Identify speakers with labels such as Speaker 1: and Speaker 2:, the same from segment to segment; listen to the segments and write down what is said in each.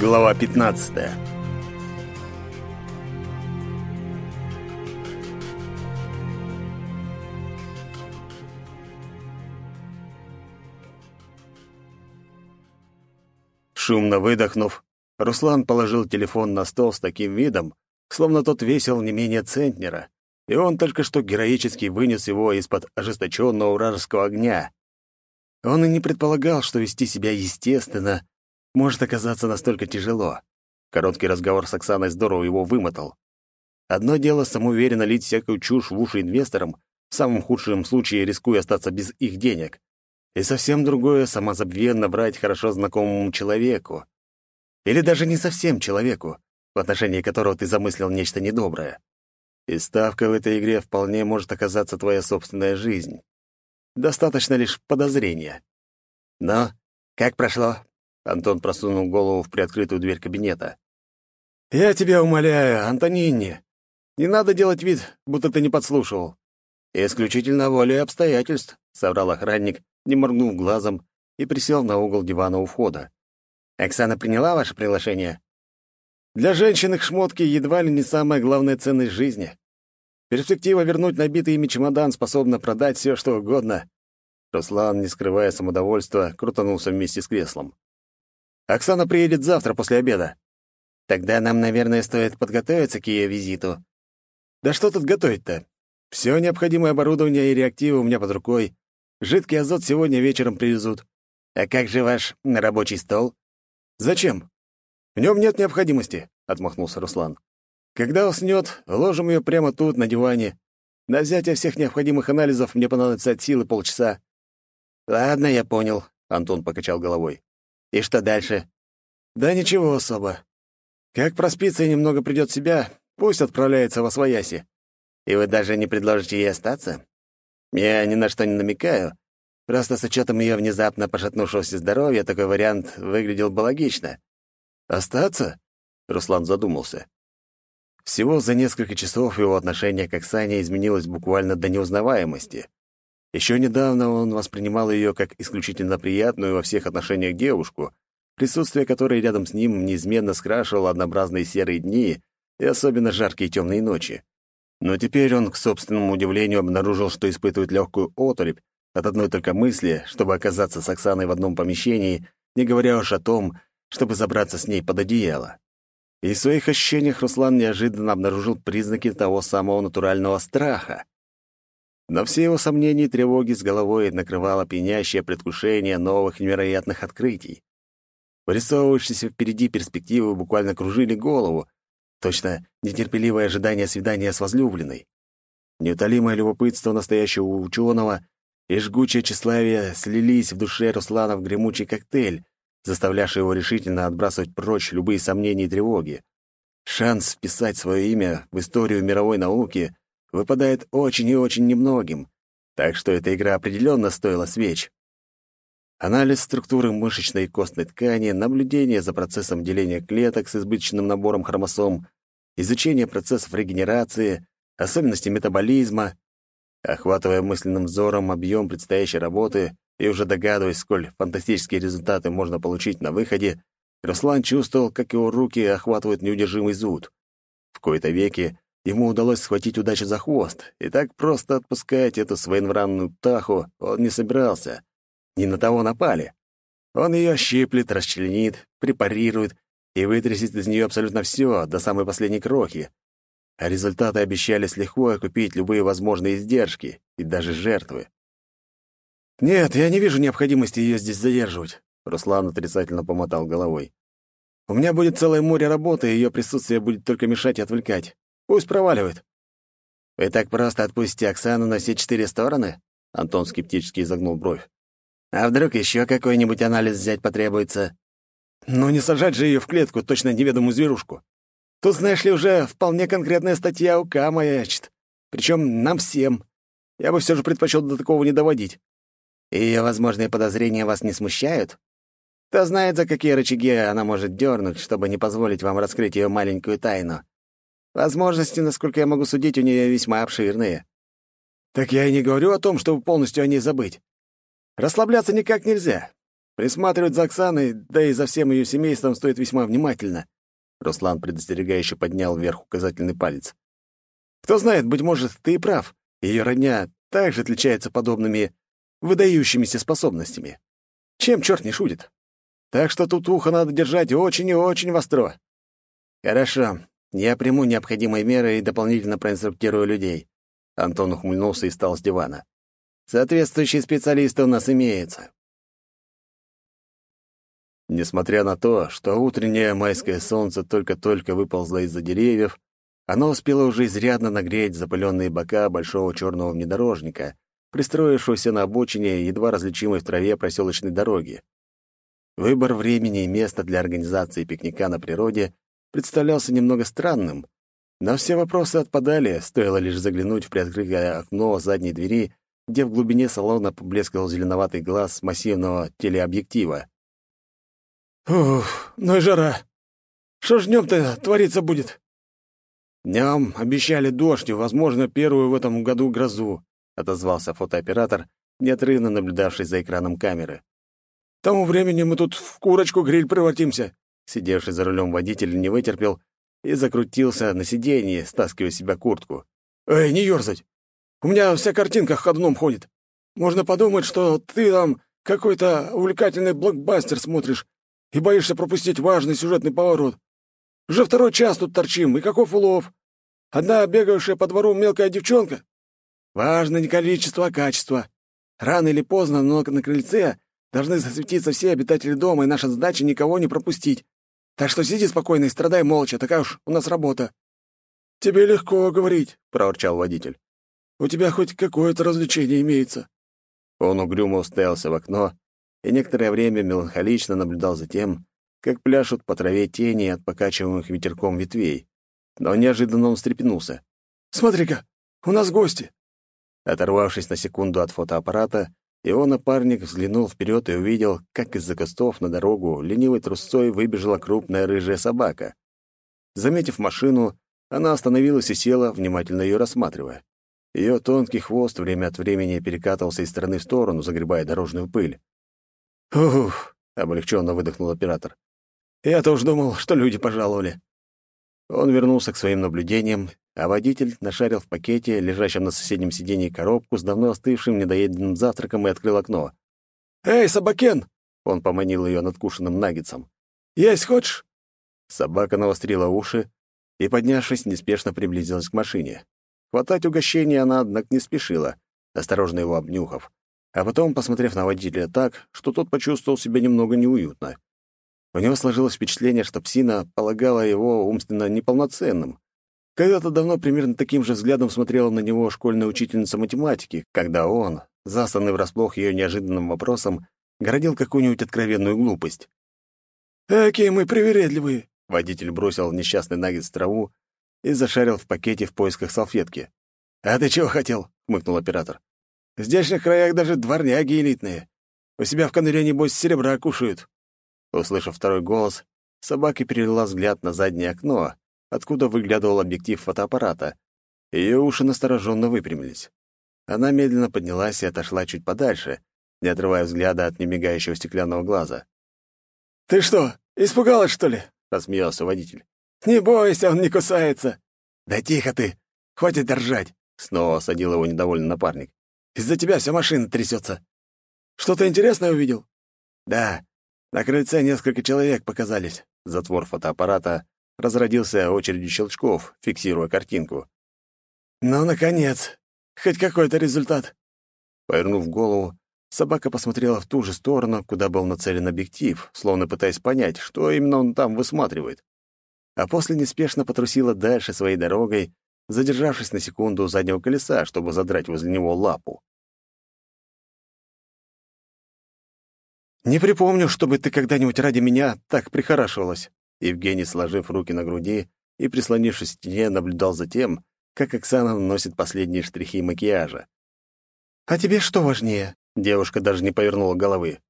Speaker 1: Глава 15. Шумно выдохнув, Руслан положил телефон на стол с таким видом, словно тот весил не менее центнера, и он только что героически вынес его из-под ожесточенного вражеского огня. Он и не предполагал, что вести себя естественно может оказаться настолько тяжело. Короткий разговор с Оксаной здорово его вымотал. Одно дело самоуверенно лить всякую чушь в уши инвесторам, в самом худшем случае рискуя остаться без их денег. И совсем другое — самозабвенно врать хорошо знакомому человеку. Или даже не совсем человеку, в отношении которого ты замыслил нечто недоброе. И ставка в этой игре вполне может оказаться твоя собственная жизнь. Достаточно лишь подозрения. Но как прошло? Антон просунул голову в приоткрытую дверь кабинета. «Я тебя умоляю, Антонини, не надо делать вид, будто ты не подслушивал. Исключительно волей обстоятельств», — соврал охранник, не моргнув глазом, и присел на угол дивана у входа. «Оксана приняла ваше приглашение?» «Для женщин их шмотки едва ли не самая главная ценность жизни. Перспектива вернуть набитый ими чемодан способна продать все, что угодно». Руслан, не скрывая самодовольства, крутанулся вместе с креслом. Оксана приедет завтра после обеда. Тогда нам, наверное, стоит подготовиться к ее визиту. Да что тут готовить-то? Все необходимое оборудование и реактивы у меня под рукой. Жидкий азот сегодня вечером привезут. А как же ваш рабочий стол? Зачем? В нем нет необходимости, отмахнулся Руслан. Когда уснет, ложим ее прямо тут, на диване. На взятие всех необходимых анализов мне понадобится от силы полчаса. Ладно, я понял, Антон покачал головой. И что дальше? Да ничего особо. Как проспится и немного придет в себя, пусть отправляется во свояси. И вы даже не предложите ей остаться? Я ни на что не намекаю. Просто с учетом ее внезапно пошатнувшегося здоровья такой вариант выглядел бы логично. «Остаться?» — Руслан задумался. Всего за несколько часов его отношение к Оксане изменилось буквально до неузнаваемости. Еще недавно он воспринимал ее как исключительно приятную во всех отношениях девушку, присутствие которой рядом с ним неизменно скрашивало однообразные серые дни и особенно жаркие темные ночи. Но теперь он, к собственному удивлению, обнаружил, что испытывает легкую оторопь от одной только мысли, чтобы оказаться с Оксаной в одном помещении, не говоря уж о том, чтобы забраться с ней под одеяло. И в своих ощущениях Руслан неожиданно обнаружил признаки того самого натурального страха. Но все его сомнения и тревоги с головой накрывало пьянящее предвкушение новых невероятных открытий. Вырисовывающиеся впереди перспективы буквально кружили голову, точно нетерпеливое ожидание свидания с возлюбленной. Неутолимое любопытство настоящего ученого и жгучее тщеславие слились в душе Руслана в гремучий коктейль, заставлявший его решительно отбрасывать прочь любые сомнения и тревоги. Шанс вписать свое имя в историю мировой науки выпадает очень и очень немногим, так что эта игра определенно стоила свеч. Анализ структуры мышечной и костной ткани, наблюдение за процессом деления клеток с избыточным набором хромосом, изучение процессов регенерации, особенности метаболизма, охватывая мысленным взором объем предстоящей работы и уже догадываясь, сколь фантастические результаты можно получить на выходе, Руслан чувствовал, как его руки охватывают неудержимый зуд. В кои-то веки Ему удалось схватить удачу за хвост, и так просто отпускать эту своенравную птаху он не собирался. Не на того напали. Он ее щиплет, расчленит, препарирует и вытрясет из нее абсолютно все, до самой последней крохи. А результаты обещали с лихвой окупить любые возможные издержки и даже жертвы. «Нет, я не вижу необходимости ее здесь задерживать», — Руслан отрицательно помотал головой. «У меня будет целое море работы, и ее присутствие будет только мешать и отвлекать. Пусть проваливает». «Вы так просто отпустите Оксану на все четыре стороны?» Антон скептически изогнул бровь. «А вдруг еще какой-нибудь анализ взять потребуется?» «Ну не сажать же ее в клетку, точно неведомую зверушку. Тут, знаешь ли, уже вполне конкретная статья УК маячит. Причем нам всем. Я бы все же предпочел до такого не доводить». «Ее возможные подозрения вас не смущают?» Кто знает, за какие рычаги она может дернуть, чтобы не позволить вам раскрыть ее маленькую тайну. Возможности, насколько я могу судить, у нее весьма обширные. Так я и не говорю о том, чтобы полностью о ней забыть. Расслабляться никак нельзя. Присматривать за Оксаной, да и за всем ее семейством стоит весьма внимательно. Руслан предостерегающе поднял вверх указательный палец. Кто знает, быть может, ты и прав. Ее родня также отличается подобными выдающимися способностями. Чем черт не шутит? Так что тут ухо надо держать очень и очень востро. Хорошо, я приму необходимые меры и дополнительно проинструктирую людей. Антон ухмыльнулся и встал с дивана. Соответствующие специалисты у нас имеются. Несмотря на то, что утреннее майское солнце только-только выползло из-за деревьев, оно успело уже изрядно нагреть запыленные бока большого черного внедорожника, пристроившегося на обочине едва различимой в траве проселочной дороги. Выбор времени и места для организации пикника на природе представлялся немного странным, но все вопросы отпадали, стоило лишь заглянуть в приоткрытое окно задней двери, где в глубине салона поблескивал зеленоватый глаз массивного телеобъектива.
Speaker 2: «Ух, ну и жара! Что ж днем-то твориться будет?»
Speaker 1: «Днем обещали дождь и, возможно, первую в этом году грозу», — отозвался фотооператор, неотрывно наблюдавший за экраном камеры.
Speaker 2: «К тому времени мы тут в курочку-гриль превратимся.
Speaker 1: Сидевший за рулем водитель не вытерпел и закрутился на сиденье, стаскивая себя куртку.
Speaker 2: «Эй, не ёрзать! У меня вся картинка ходуном ходит. Можно подумать, что ты там какой-то увлекательный блокбастер смотришь и боишься пропустить важный сюжетный поворот. Уже второй час тут торчим, и каков улов? Одна бегающая по двору мелкая девчонка? Важно не количество, а качество. Рано или поздно, но на крыльце должны засветиться все обитатели дома, и наша задача — никого не пропустить. Так что сиди спокойно и страдай молча, такая уж у нас работа». «Тебе легко говорить», — проворчал водитель. «У тебя хоть какое-то развлечение имеется».
Speaker 1: Он угрюмо уставился в окно и некоторое время меланхолично наблюдал за тем, как пляшут по траве тени от покачиваемых ветерком ветвей. Но неожиданно он встрепенулся.
Speaker 2: «Смотри-ка, у нас гости!»
Speaker 1: Оторвавшись на секунду от фотоаппарата, его напарник взглянул вперед и увидел, как из-за кустов на дорогу ленивой трусцой выбежала крупная рыжая собака. Заметив машину, она остановилась и села, внимательно ее рассматривая. Ее тонкий хвост время от времени перекатывался из стороны в сторону, загребая дорожную пыль.
Speaker 2: «Ух!» — облегченно выдохнул оператор. «Я-то уж думал, что люди пожаловали».
Speaker 1: Он вернулся к своим наблюдениям а водитель нашарил в пакете, лежащем на соседнем сиденье, коробку с давно остывшим недоеденным завтраком и открыл окно.
Speaker 2: «Эй, собакен!»
Speaker 1: — он поманил ее надкушенным наггетсом.
Speaker 2: «Есть хочешь?»
Speaker 1: Собака навострила уши и, поднявшись, неспешно приблизилась к машине. Хватать угощение она, однако, не спешила, осторожно его обнюхав, а потом, посмотрев на водителя так, что тот почувствовал себя немного неуютно. У него сложилось впечатление, что псина полагала его умственно неполноценным, когда-то давно примерно таким же взглядом смотрела на него школьная учительница математики, когда он, застанный врасплох ее неожиданным вопросом, городил какую-нибудь откровенную глупость.
Speaker 2: «Какие мы привередливые!»
Speaker 1: Водитель бросил несчастный наггет в траву и зашарил в пакете в поисках салфетки. «А ты чего хотел?» — хмыкнул оператор. «В здешних краях даже дворняги элитные. У себя в конуре, небось, серебра кушают». Услышав второй голос, собака перевела взгляд на заднее окно, откуда выглядывал объектив фотоаппарата. Ее уши настороженно выпрямились. Она медленно поднялась и отошла чуть подальше, не отрывая взгляда от немигающего стеклянного глаза.
Speaker 2: «Ты что, испугалась, что ли?»
Speaker 1: — рассмеялся водитель.
Speaker 2: «Не бойся, он не кусается».
Speaker 1: «Да тихо ты! Хватит держать!» — снова осадил его недовольный напарник. «Из-за тебя вся машина трясется».
Speaker 2: «Что-то интересное увидел?»
Speaker 1: «Да. На крыльце несколько человек показались». Затвор фотоаппарата разродился очередью щелчков, фиксируя картинку.
Speaker 2: «Ну, наконец! Хоть какой-то результат!»
Speaker 1: Повернув голову, собака посмотрела в ту же сторону, куда был нацелен объектив, словно пытаясь понять, что именно он там высматривает. А после неспешно потрусила дальше своей дорогой, задержавшись на секунду у заднего колеса, чтобы задрать возле него лапу.
Speaker 2: «Не припомню, чтобы ты когда-нибудь ради меня так прихорашивалась»,
Speaker 1: Евгений, сложив руки на груди и прислонившись к стене, наблюдал за тем, как Оксана наносит последние штрихи макияжа.
Speaker 2: «А тебе что важнее?»
Speaker 1: Девушка даже не повернула головы.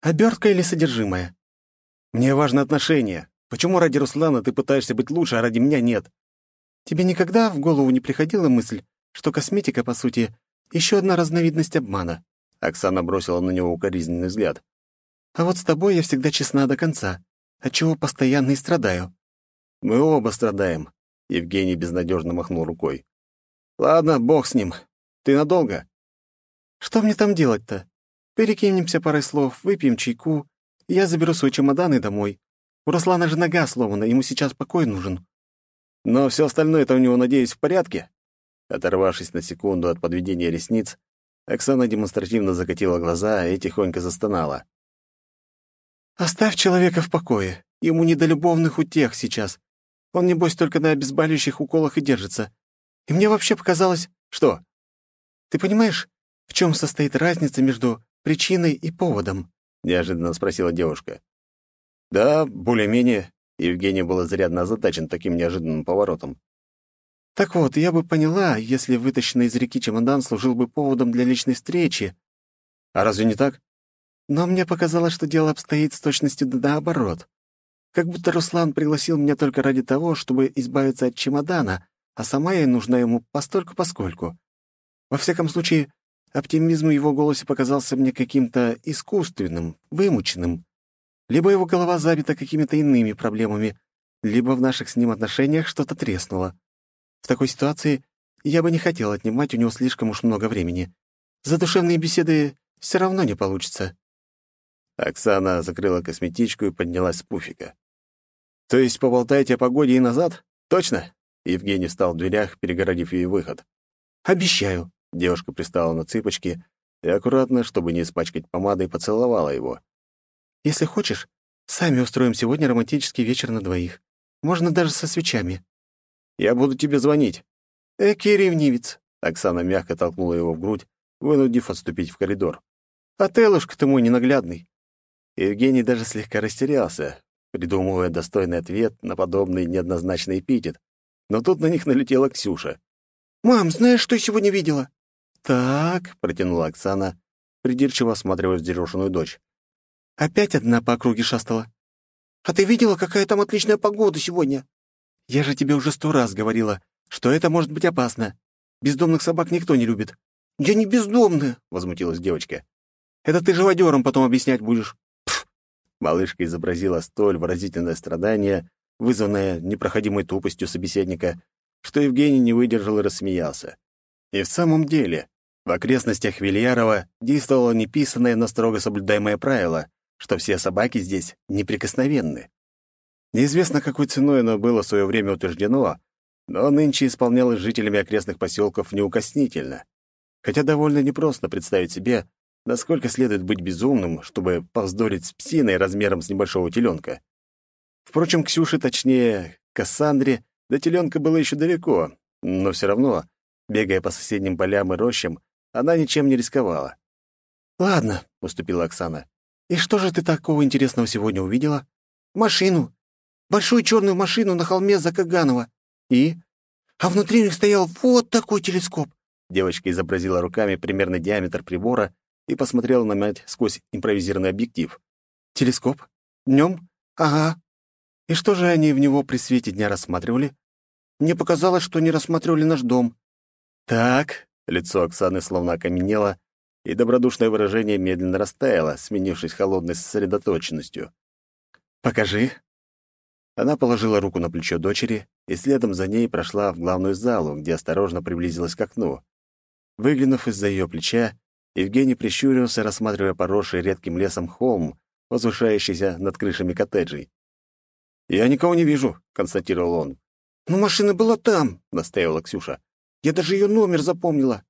Speaker 2: «Обертка или содержимое?»
Speaker 1: «Мне важно отношение. Почему ради Руслана ты пытаешься быть лучше, а ради меня нет?»
Speaker 2: «Тебе никогда в голову не приходила мысль, что косметика, по сути, еще одна разновидность обмана?»
Speaker 1: Оксана бросила на него укоризненный взгляд.
Speaker 3: А вот с тобой я всегда честна до конца, отчего постоянно и страдаю».
Speaker 1: «Мы оба страдаем», — Евгений безнадежно махнул рукой. «Ладно, бог с ним. Ты надолго?»
Speaker 3: «Что мне там делать-то? Перекинемся парой слов, выпьем чайку, я заберу свой чемодан и домой. У Руслана же нога сломана, ему сейчас покой нужен».
Speaker 1: «Но все остальное-то у него, надеюсь, в порядке?» Оторвавшись на секунду от подведения ресниц, Оксана демонстративно закатила глаза и тихонько застонала.
Speaker 3: «Оставь человека в покое. Ему не до любовных утех сейчас. Он, небось, только на обезболивающих уколах и держится. И мне вообще показалось... Что? Ты понимаешь, в чем состоит разница между причиной и поводом?» — неожиданно спросила девушка.
Speaker 1: «Да, более-менее». Евгений был изрядно озадачен таким неожиданным поворотом.
Speaker 3: Так вот, я бы поняла, если вытащенный из реки чемодан служил бы поводом для личной встречи.
Speaker 1: А разве не так?
Speaker 3: Но мне показалось, что дело обстоит с точностью наоборот. Как будто Руслан пригласил меня только ради того, чтобы избавиться от чемодана, а сама я нужна ему постольку-поскольку. Во всяком случае, оптимизм в его голосе показался мне каким-то искусственным, вымученным. Либо его голова забита какими-то иными проблемами, либо в наших с ним отношениях что-то треснуло. В такой ситуации я бы не хотел отнимать у него слишком уж много времени. Задушевные беседы все равно не получится».
Speaker 1: Оксана закрыла косметичку и поднялась с пуфика. «То есть поболтаете о погоде и назад? Точно?» Евгений встал в дверях, перегородив ей выход.
Speaker 3: «Обещаю».
Speaker 1: Девушка пристала на цыпочки и аккуратно, чтобы не испачкать помадой, поцеловала его.
Speaker 3: «Если хочешь, сами устроим сегодня романтический вечер на двоих. Можно даже со свечами.
Speaker 1: Я буду тебе звонить».
Speaker 3: «Эки ревнивец», —
Speaker 1: Оксана мягко толкнула его в грудь, вынудив отступить в коридор.
Speaker 3: «А Телушка ты мой ненаглядный».
Speaker 1: Евгений даже слегка растерялся, придумывая достойный ответ на подобный неоднозначный эпитет. Но тут на них налетела Ксюша.
Speaker 3: «Мам, знаешь, что я сегодня видела?»
Speaker 1: «Так», — протянула Оксана, придирчиво осматривая взъерошенную дочь.
Speaker 3: «Опять одна по округе шастала». «А ты видела, какая там отличная погода сегодня?» Я же тебе уже сто раз говорила, что это может быть опасно. Бездомных собак никто не любит». «Я не бездомная», — возмутилась девочка. «Это ты живодером потом объяснять будешь».
Speaker 1: Малышка изобразила столь выразительное страдание, вызванное непроходимой тупостью собеседника, что Евгений не выдержал и рассмеялся. И в самом деле, в окрестностях Вильярова действовало неписанное, но строго соблюдаемое правило, что все собаки здесь неприкосновенны. Неизвестно, какой ценой оно было в свое время утверждено, но нынче исполнялось жителями окрестных поселков неукоснительно. Хотя довольно непросто представить себе, насколько следует быть безумным, чтобы повздорить с псиной размером с небольшого теленка. Впрочем, Ксюше, точнее, Кассандре, до теленка было еще далеко, но все равно, бегая по соседним полям и рощам, она ничем не рисковала.
Speaker 3: «Ладно», — уступила Оксана. «И что же ты такого интересного сегодня увидела?» «Машину большую черную машину на холме Закаганова. И? А внутри них стоял вот такой телескоп.
Speaker 1: Девочка изобразила руками примерный диаметр прибора и посмотрела на мать сквозь импровизированный объектив.
Speaker 3: «Телескоп? Днем? Ага. И что же они в него при свете дня рассматривали? Мне показалось, что они рассматривали наш дом».
Speaker 1: «Так», — лицо Оксаны словно окаменело, и добродушное выражение медленно растаяло, сменившись холодной сосредоточенностью. «Покажи», она положила руку на плечо дочери и следом за ней прошла в главную залу, где осторожно приблизилась к окну. Выглянув из-за ее плеча, Евгений прищурился, рассматривая поросший редким лесом холм, возвышающийся над крышами коттеджей. «Я никого не вижу», — констатировал он.
Speaker 3: «Но машина была там», — настаивала Ксюша. «Я даже ее номер запомнила».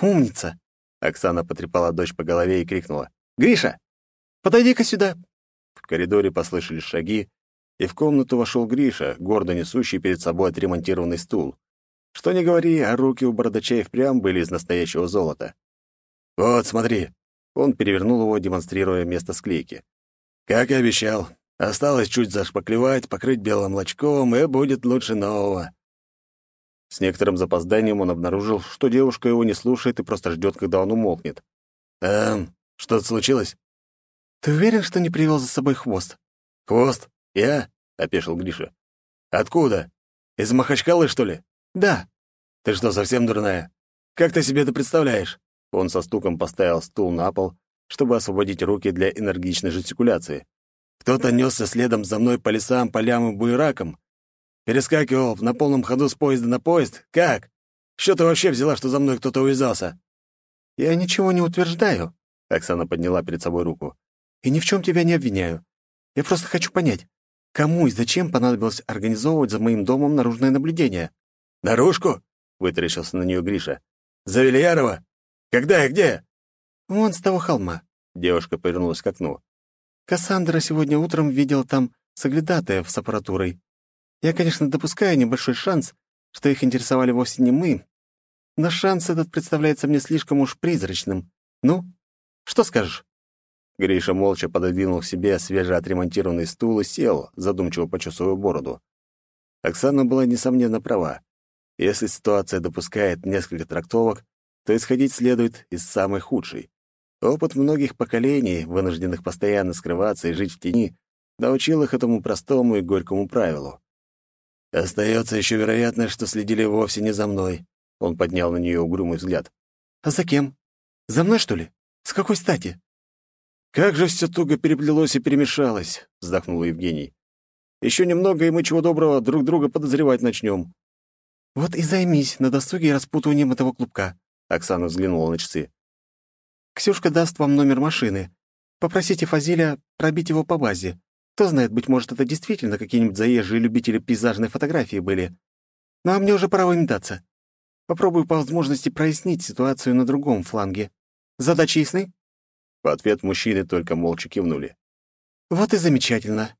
Speaker 1: «Умница!» Оксана потрепала дочь по голове и крикнула. «Гриша, подойди-ка сюда!» В коридоре послышались шаги, и в комнату вошел Гриша, гордо несущий перед собой отремонтированный стул. Что ни говори, а руки у бородача и впрямь были из настоящего золота. «Вот, смотри!» Он перевернул его, демонстрируя место склейки. «Как и обещал. Осталось чуть зашпаклевать, покрыть белым лачком, и будет лучше нового». С некоторым запозданием он обнаружил, что девушка его не слушает и просто ждет, когда он умолкнет. «Эм, что-то случилось?»
Speaker 3: «Ты уверен, что не привел за собой хвост?»
Speaker 1: «Хвост? Я? — опешил Гриша. «Откуда? Из Махачкалы, что ли?»
Speaker 3: «Да».
Speaker 1: «Ты что, совсем дурная? Как ты себе это представляешь?» Он со стуком поставил стул на пол, чтобы освободить руки для энергичной жестикуляции. Кто-то несся следом за мной по лесам, полям и буеракам. Перескакивал на полном ходу с поезда на поезд. Как? Что ты вообще взяла, что за мной кто-то увязался?»
Speaker 3: «Я ничего не утверждаю», — Оксана подняла перед собой руку. «И ни в чем тебя не обвиняю. Я просто хочу понять, кому и зачем понадобилось организовывать за моим домом наружное наблюдение?»
Speaker 1: «Наружку?» — вытаращился на нее Гриша. «Завильярова? Когда и где?»
Speaker 3: «Вон с того холма», — девушка повернулась к окну. «Кассандра сегодня утром видела там соглядатаев с аппаратурой. Я, конечно, допускаю небольшой шанс, что их интересовали вовсе не мы, но шанс этот представляется мне слишком уж призрачным. Ну, что скажешь?»
Speaker 1: Гриша молча пододвинул к себе свежеотремонтированный стул и сел, задумчиво почесывая бороду. Оксана была, несомненно, права. Если ситуация допускает несколько трактовок, то исходить следует из самой худшей. Опыт многих поколений, вынужденных постоянно скрываться и жить в тени, научил их этому простому и горькому правилу. Остается еще вероятность, что следили вовсе не за мной. Он поднял на нее угрюмый взгляд.
Speaker 3: А за кем? За мной, что ли? С какой стати?
Speaker 1: Как же все туго переплелось и перемешалось, вздохнул Евгений. Еще немного, и мы чего доброго друг друга подозревать начнем.
Speaker 3: Вот и займись на досуге распутыванием этого клубка.
Speaker 1: Оксана взглянула на часы.
Speaker 3: Ксюшка даст вам номер машины. Попросите Фазиля пробить его по базе. Кто знает, быть может, это действительно какие-нибудь заезжие любители пейзажной фотографии были. Ну а мне уже пора выметаться. Попробую по возможности прояснить ситуацию на другом фланге. Задачи ясны?»
Speaker 1: В ответ мужчины только молча кивнули.
Speaker 3: «Вот и замечательно.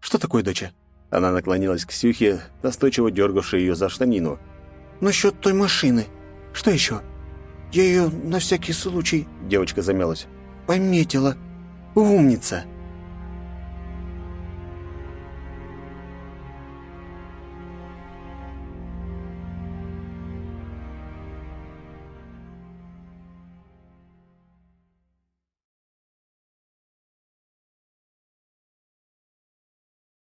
Speaker 3: Что такое, доча?»
Speaker 1: Она наклонилась к Ксюхе, настойчиво дергавшей ее за штанину.
Speaker 3: «Насчет той машины. Что еще?» «Я ее на всякий случай...»
Speaker 1: Девочка замялась.
Speaker 3: «Пометила. Умница!»